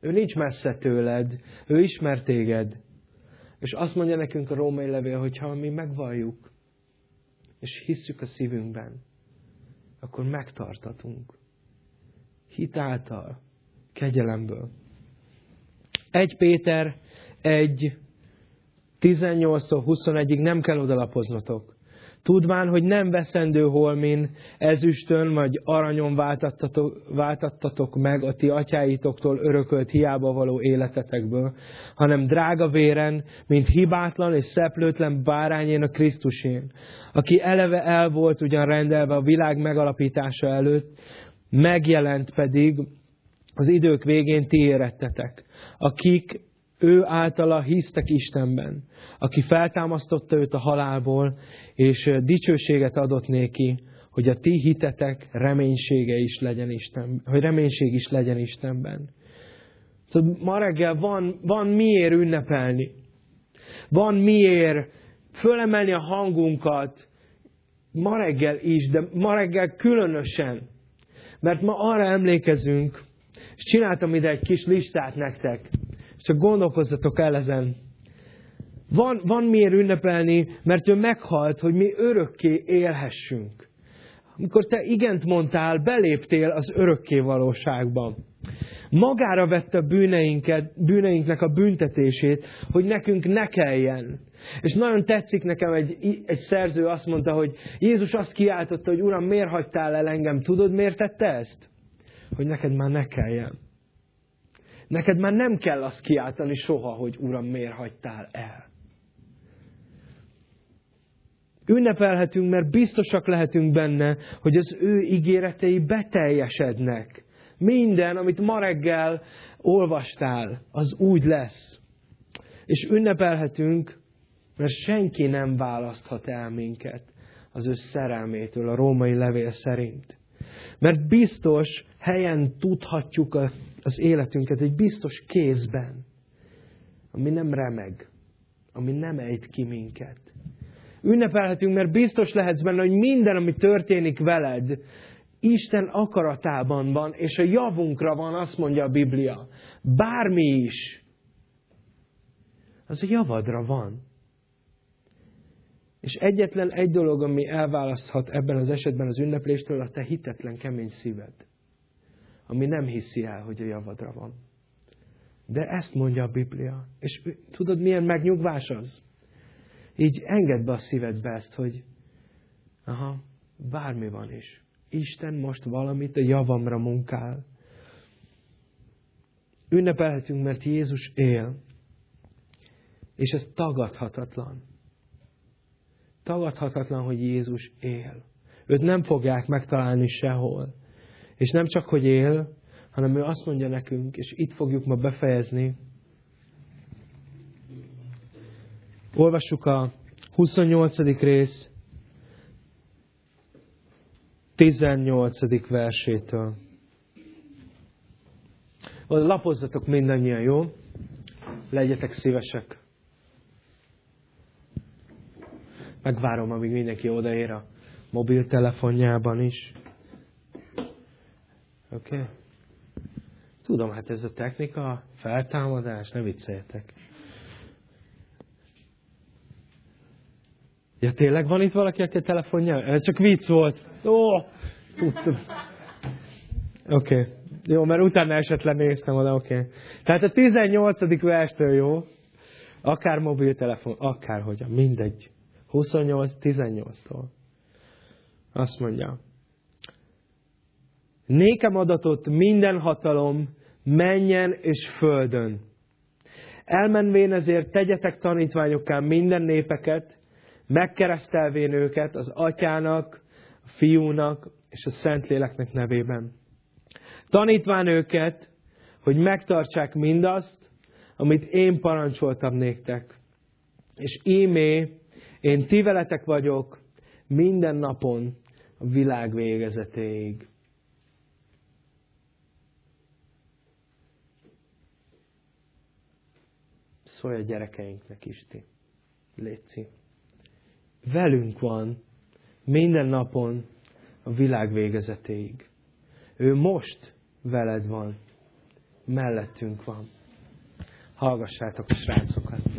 Ő nincs messze tőled, ő ismer téged. És azt mondja nekünk a római levél, hogy ha mi megvalljuk, és hisszük a szívünkben, akkor megtartatunk. Hitáltal, kegyelemből. Egy Péter, egy 18-tól 21-ig nem kell odalapoznotok. Tudván, hogy nem veszendő holmin, ezüstön vagy aranyon váltattatok, váltattatok meg a ti atyáitoktól örökölt hiába való életetekből, hanem drága véren, mint hibátlan és szeplőtlen bárányén a Krisztusén, aki eleve el volt ugyan rendelve a világ megalapítása előtt, megjelent pedig az idők végén ti érettetek, akik ő általa hisztek Istenben, aki feltámasztotta őt a halálból, és dicsőséget adott néki, hogy a ti hitetek reménysége is legyen Isten, hogy reménység is legyen Istenben. Szóval ma reggel van, van miért ünnepelni. Van miért fölemelni a hangunkat, ma reggel is, de ma reggel különösen. Mert ma arra emlékezünk, és csináltam ide egy kis listát nektek, csak gondolkozzatok el ezen. Van, van miért ünnepelni, mert ő meghalt, hogy mi örökké élhessünk. Amikor te igent mondtál, beléptél az örökké valóságba. Magára vette bűneinket, bűneinknek a büntetését, hogy nekünk ne kelljen. És nagyon tetszik nekem, egy, egy szerző azt mondta, hogy Jézus azt kiáltotta, hogy Uram, miért hagytál el engem? Tudod, miért tette ezt? Hogy neked már ne kelljen. Neked már nem kell azt kiáltani soha, hogy Uram, miért hagytál el. Ünnepelhetünk, mert biztosak lehetünk benne, hogy az ő ígéretei beteljesednek. Minden, amit ma reggel olvastál, az úgy lesz. És ünnepelhetünk, mert senki nem választhat el minket az ő szerelmétől, a római levél szerint. Mert biztos helyen tudhatjuk az életünket, egy biztos kézben, ami nem remeg, ami nem ejt ki minket. Ünnepelhetünk, mert biztos lehetsz benne, hogy minden, ami történik veled, Isten akaratában van, és a javunkra van, azt mondja a Biblia. Bármi is, az a javadra van. És egyetlen egy dolog, ami elválaszthat ebben az esetben az ünnepléstől, a te hitetlen kemény szíved, ami nem hiszi el, hogy a javadra van. De ezt mondja a Biblia. És tudod, milyen megnyugvás az? Így engedd be a szívedbe ezt, hogy aha, bármi van is. Isten most valamit a javamra munkál. Ünnepelhetünk, mert Jézus él. És ez tagadhatatlan. Tagadhatatlan, hogy Jézus él. Őt nem fogják megtalálni sehol. És nem csak, hogy él, hanem ő azt mondja nekünk, és itt fogjuk ma befejezni. Olvassuk a 28. rész 18. versétől. Lapozzatok mindannyian, jó? Legyetek szívesek. Megvárom, amíg mindenki odaér a mobiltelefonjában is. Oké? Okay? Tudom, hát ez a technika, feltámadás, ne vicceljetek. Ja, tényleg van itt valaki, aki a telefonja? Ez csak vicc volt. Ó, tudtam. Oké. Okay. Jó, mert utána esetleg néztem oda, oké. Okay. Tehát a 18. verstől jó, akár mobiltelefon, akár hogyan, mindegy. 28-18-tól. Azt mondja. Nékem adatot minden hatalom menjen és földön. Elmenvén ezért tegyetek tanítványokká minden népeket, megkeresztelvén őket az atyának, a fiúnak és a Szentléleknek nevében. Tanítván őket, hogy megtartsák mindazt, amit én parancsoltam néktek. És ímé, én ti veletek vagyok minden napon a világ végezetéig. Szólj a gyerekeinknek is ti. Léci. Velünk van minden napon a világ végezetéig. Ő most veled van. Mellettünk van. Hallgassátok a srácokat.